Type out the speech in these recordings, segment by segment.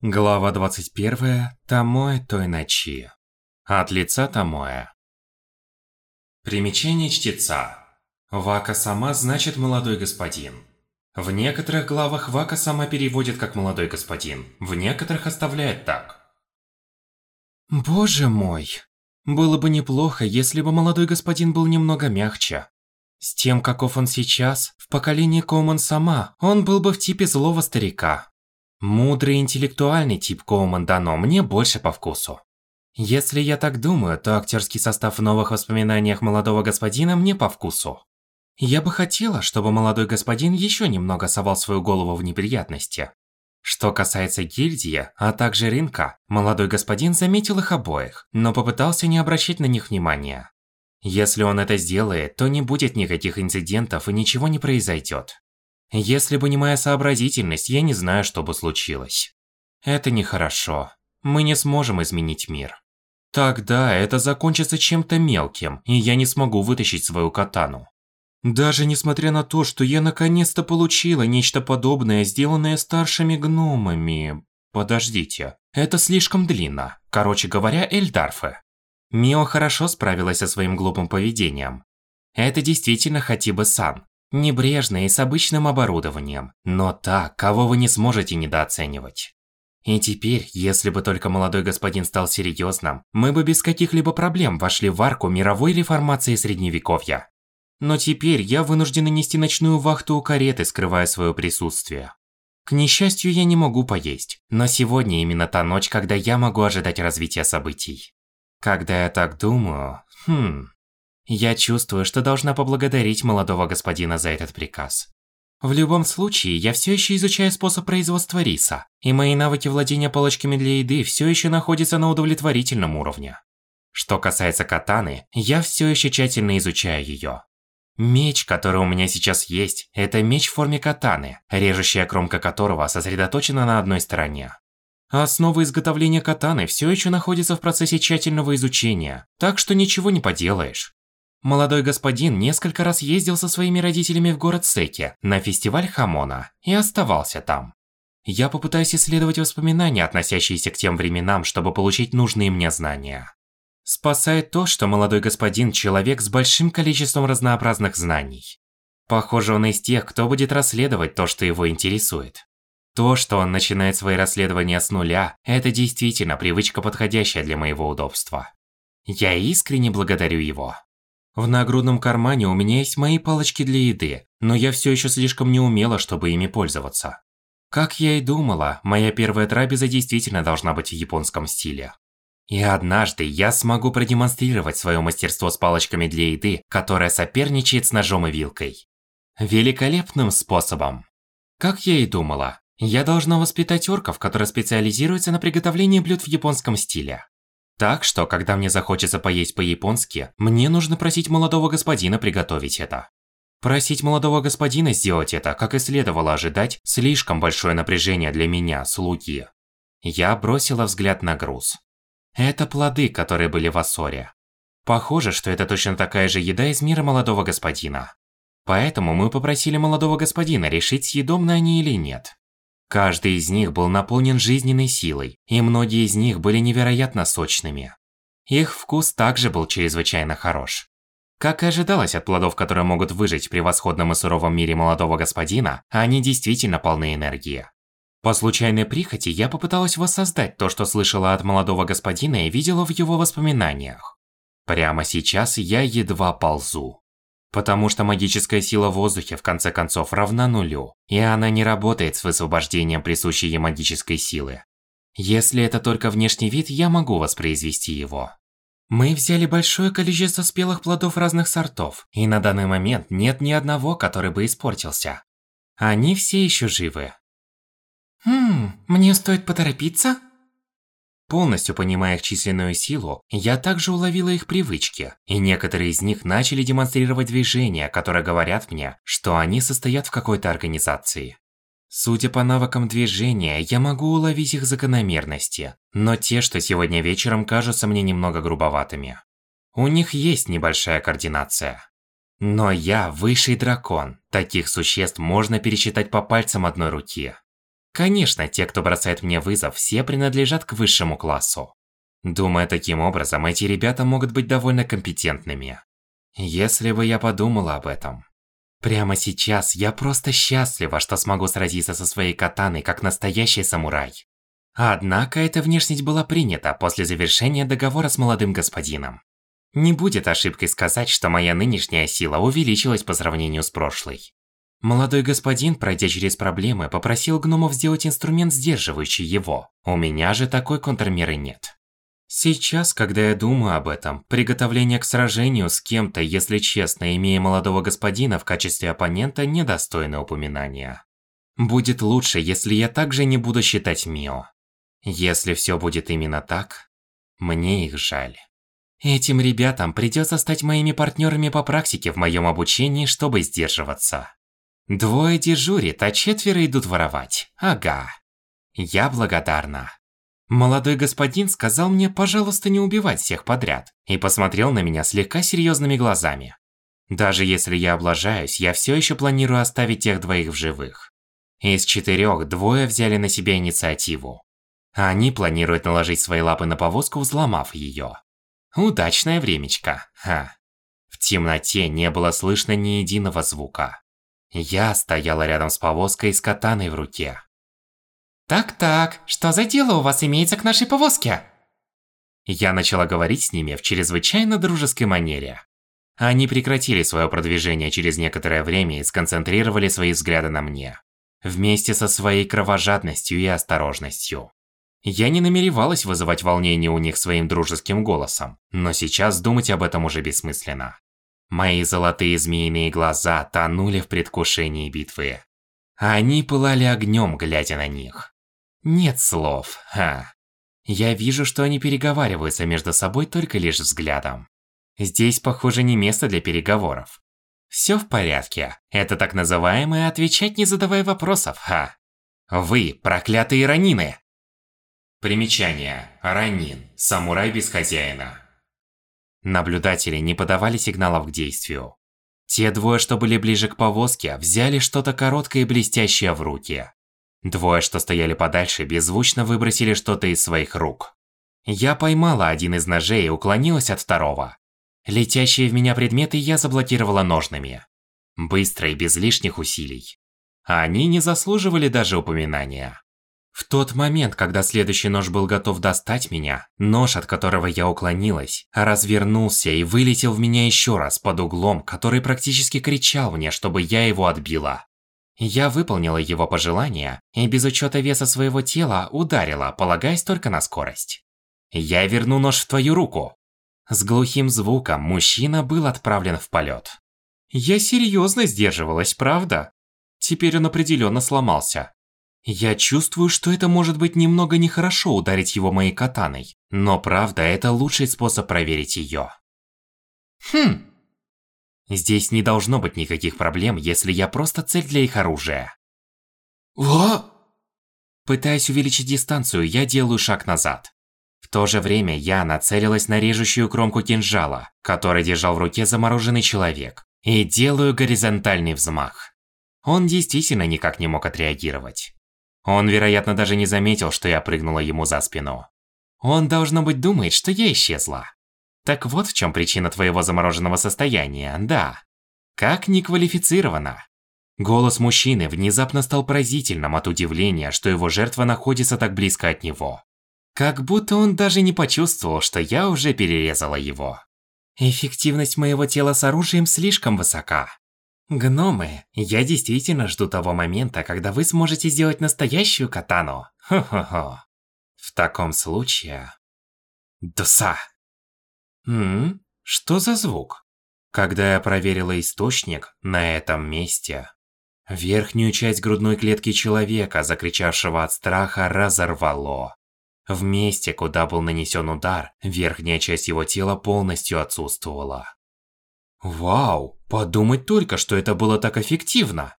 Глава 21. Томоэ той ночи. От лица Томоэ. Примечание чтеца. Вака сама значит молодой господин. В некоторых главах Вака сама переводит как молодой господин, в некоторых оставляет так. Боже мой. Было бы неплохо, если бы молодой господин был немного мягче. С тем, каков он сейчас, в поколении Коуман сама, он был бы в типе злого старика. Мудрый интеллектуальный тип Коуман Дано мне больше по вкусу. Если я так думаю, то актерский состав в новых воспоминаниях молодого господина мне по вкусу. Я бы хотела, чтобы молодой господин еще немного совал свою голову в неприятности. Что касается гильдии, а также рынка, молодой господин заметил их обоих, но попытался не обращать на них внимания. Если он это сделает, то не будет никаких инцидентов и ничего не произойдет. Если бы не моя сообразительность, я не знаю, что бы случилось. Это нехорошо. Мы не сможем изменить мир. Тогда это закончится чем-то мелким, и я не смогу вытащить свою катану. Даже несмотря на то, что я наконец-то получила нечто подобное, сделанное старшими гномами... Подождите, это слишком длинно. Короче говоря, Эльдарфе. Мио хорошо справилась со своим глупым поведением. Это действительно Хатиба-сан, Небрежная и с обычным оборудованием, но та, кого вы не сможете недооценивать. И теперь, если бы только молодой господин стал серьезным, мы бы без каких-либо проблем вошли в арку мировой реформации Средневековья. Но теперь я вынужден нести ночную вахту у кареты, скрывая свое присутствие. К несчастью, я не могу поесть, но сегодня именно та ночь, когда я могу ожидать развития событий. Когда я так думаю, хм, я чувствую, что должна поблагодарить молодого господина за этот приказ. В любом случае, я все еще изучаю способ производства риса, и мои навыки владения палочками для еды все еще находятся на удовлетворительном уровне. Что касается катаны, я все еще тщательно изучаю ее. Меч, который у меня сейчас есть, это меч в форме катаны, режущая кромка которого сосредоточена на одной стороне. Основа изготовления катаны все еще находится в процессе тщательного изучения, так что ничего не поделаешь. Молодой господин несколько раз ездил со своими родителями в город Секи на фестиваль Хамона и оставался там. Я попытаюсь исследовать воспоминания, относящиеся к тем временам, чтобы получить нужные мне знания. Спасает то, что молодой господин – человек с большим количеством разнообразных знаний. Похоже, он из тех, кто будет расследовать то, что его интересует. То, что он начинает свои расследования с нуля, это действительно привычка, подходящая для моего удобства. Я искренне благодарю его. В нагрудном кармане у меня есть мои палочки для еды, но я все еще слишком неумела, чтобы ими пользоваться. Как я и думала, моя первая трапеза действительно должна быть в японском стиле. И однажды я смогу продемонстрировать свое мастерство с палочками для еды, которое соперничает с ножом и вилкой. Великолепным способом. Как я и думала, я должна воспитать орков, которые специализируются на приготовлении блюд в японском стиле. Так что, когда мне захочется поесть по-японски, мне нужно просить молодого господина приготовить это. Просить молодого господина сделать это, как и следовало ожидать, слишком большое напряжение для меня, слуги. Я бросила взгляд на груз. Это плоды, которые были в Ассоре. Похоже, что это точно такая же еда из мира молодого господина. Поэтому мы попросили молодого господина решить, съедобны они или нет. Каждый из них был наполнен жизненной силой, и многие из них были невероятно сочными. Их вкус также был чрезвычайно хорош. Как и ожидалось от плодов, которые могут выжить в превосходном и суровом мире молодого господина, они действительно полны энергии. По случайной прихоти я попыталась воссоздать то, что слышала от молодого господина и видела в его воспоминаниях. Прямо сейчас я едва ползу. Потому что магическая сила в воздухе в конце концов равна нулю, и она не работает с высвобождением присущей ей магической силы. Если это только внешний вид, я могу воспроизвести его. Мы взяли большое количество спелых плодов разных сортов, и на данный момент нет ни одного, который бы испортился. Они все еще живы. Хм, мне стоит поторопиться? Полностью понимая их численную силу, я также уловила их привычки, и некоторые из них начали демонстрировать движения, которые говорят мне, что они состоят в какой-то организации. Судя по навыкам движения, я могу уловить их закономерности, но те, что сегодня вечером кажутся мне немного грубоватыми. У них есть небольшая координация. Но я высший дракон, таких существ можно пересчитать по пальцам одной руки. Конечно, те, кто бросает мне вызов, все принадлежат к высшему классу. Думаю, таким образом, эти ребята могут быть довольно компетентными. Если бы я подумала об этом. Прямо сейчас я просто счастлива, что смогу сразиться со своей катаной, как настоящий самурай. Однако эта внешность была принята после завершения договора с молодым господином. Не будет ошибкой сказать, что моя нынешняя сила увеличилась по сравнению с прошлой. Молодой господин, пройдя через проблемы, попросил гномов сделать инструмент, сдерживающий его. У меня же такой контрмеры нет. Сейчас, когда я думаю об этом, приготовление к сражению с кем-то, если честно, имея молодого господина в качестве оппонента, недостойно упоминания. Будет лучше, если я также не буду считать Мио. Если все будет именно так, мне их жаль. Этим ребятам придется стать моими партнерами по практике в моем обучении, чтобы сдерживаться. Двое дежурит, а четверо идут воровать. Ага. Я благодарна. Молодой господин сказал мне, пожалуйста, не убивать всех подряд, и посмотрел на меня слегка серьезными глазами. Даже если я облажаюсь, я все еще планирую оставить тех двоих в живых. Из четырех двое взяли на себя инициативу. Они планируют наложить свои лапы на повозку, взломав ее. Удачное времечко, ха. В темноте не было слышно ни единого звука. Я стояла рядом с повозкой с катаной в руке. «Так-так, что за дело у вас имеется к нашей повозке?» Я начала говорить с ними в чрезвычайно дружеской манере. Они прекратили свое продвижение через некоторое время и сконцентрировали свои взгляды на мне. Вместе со своей кровожадностью и осторожностью. Я не намеревалась вызывать волнение у них своим дружеским голосом, но сейчас думать об этом уже бессмысленно. Мои золотые змеиные глаза тонули в предвкушении битвы. Они пылали огнем, глядя на них. Нет слов, ха. Я вижу, что они переговариваются между собой только лишь взглядом. Здесь, похоже, не место для переговоров. Все в порядке. Это так называемое «отвечать, не задавая вопросов», ха. Вы, проклятые ранины! Примечание. Ранин. Самурай без хозяина. Наблюдатели не подавали сигналов к действию. Те двое, что были ближе к повозке, взяли что-то короткое и блестящее в руки. Двое, что стояли подальше, беззвучно выбросили что-то из своих рук. Я поймала один из ножей и уклонилась от второго. Летящие в меня предметы я заблокировала ножными. Быстро и без лишних усилий. Они не заслуживали даже упоминания. В тот момент, когда следующий нож был готов достать меня, нож, от которого я уклонилась, развернулся и вылетел в меня еще раз под углом, который практически кричал мне, чтобы я его отбила. Я выполнила его пожелание и без учета веса своего тела ударила, полагаясь только на скорость. Я верну нож в твою руку. С глухим звуком мужчина был отправлен в полет. Я серьезно сдерживалась, правда? Теперь он определенно сломался. Я чувствую, что это может быть немного нехорошо ударить его моей катаной, но правда, это лучший способ проверить ее. Хм, Здесь не должно быть никаких проблем, если я просто цель для их оружия. Во? Пытаясь увеличить дистанцию, я делаю шаг назад. В то же время я нацелилась на режущую кромку кинжала, который держал в руке замороженный человек, и делаю горизонтальный взмах. Он действительно никак не мог отреагировать. Он, вероятно, даже не заметил, что я прыгнула ему за спину. Он, должно быть, думает, что я исчезла. Так вот в чем причина твоего замороженного состояния, да. Как неквалифицировано. Голос мужчины внезапно стал поразительным от удивления, что его жертва находится так близко от него. Как будто он даже не почувствовал, что я уже перерезала его. Эффективность моего тела с оружием слишком высока. Гномы, я действительно жду того момента, когда вы сможете сделать настоящую катану. Хо-хо-хо. В таком случае... Дуса. Ммм, что за звук? Когда я проверила источник на этом месте, верхнюю часть грудной клетки человека, закричавшего от страха, разорвало. В месте, куда был нанесен удар, верхняя часть его тела полностью отсутствовала. Вау, подумать только, что это было так эффективно.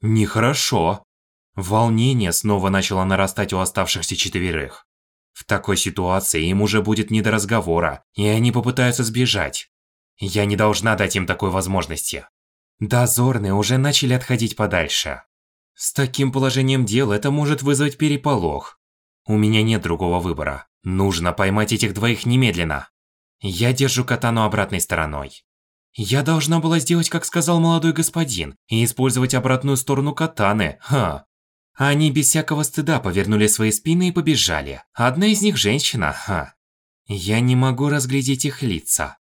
Нехорошо. Волнение снова начало нарастать у оставшихся четверых. В такой ситуации им уже будет не до разговора, и они попытаются сбежать. Я не должна дать им такой возможности. Дозорные уже начали отходить подальше. С таким положением дел это может вызвать переполох. У меня нет другого выбора. Нужно поймать этих двоих немедленно. Я держу катану обратной стороной. Я должна была сделать, как сказал молодой господин, и использовать обратную сторону катаны, ха. Они без всякого стыда повернули свои спины и побежали. Одна из них женщина, ха. Я не могу разглядеть их лица.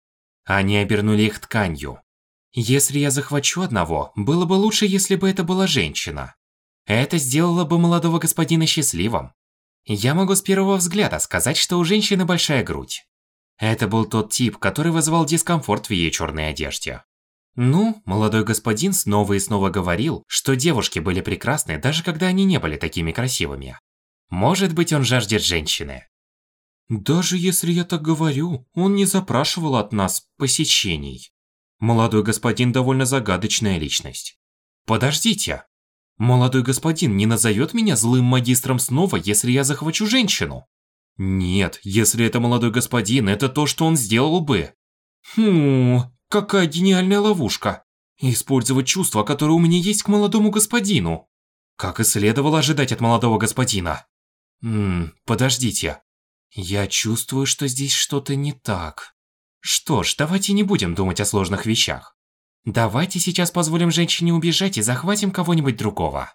Они обернули их тканью. Если я захвачу одного, было бы лучше, если бы это была женщина. Это сделало бы молодого господина счастливым. Я могу с первого взгляда сказать, что у женщины большая грудь. Это был тот тип, который вызывал дискомфорт в ее черной одежде. Ну, молодой господин снова и снова говорил, что девушки были прекрасны, даже когда они не были такими красивыми. Может быть, он жаждет женщины. Даже если я так говорю, он не запрашивал от нас посещений. Молодой господин довольно загадочная личность. Подождите. Молодой господин не назовет меня злым магистром снова, если я захвачу женщину? Нет, если это молодой господин, это то, что он сделал бы. Хм, какая гениальная ловушка. Использовать чувства, которые у меня есть к молодому господину. Как и следовало ожидать от молодого господина. Ммм, подождите. Я чувствую, что здесь что-то не так. Что ж, давайте не будем думать о сложных вещах. Давайте сейчас позволим женщине убежать и захватим кого-нибудь другого.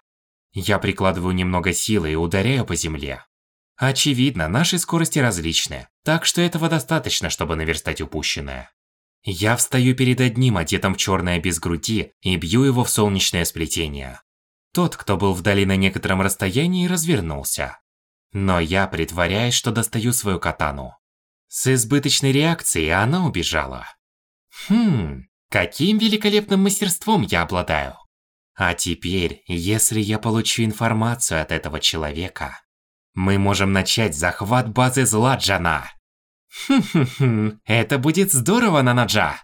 Я прикладываю немного силы и ударяю по земле. Очевидно, наши скорости различны, так что этого достаточно, чтобы наверстать упущенное. Я встаю перед одним, одетым в черное без груди, и бью его в солнечное сплетение. Тот, кто был вдали на некотором расстоянии, развернулся. Но я притворяюсь, что достаю свою катану. С избыточной реакцией она убежала. Хм, каким великолепным мастерством я обладаю. А теперь, если я получу информацию от этого человека, мы можем начать захват базы Зладжана. Хм-хм-хм, это будет здорово, Нанаджа.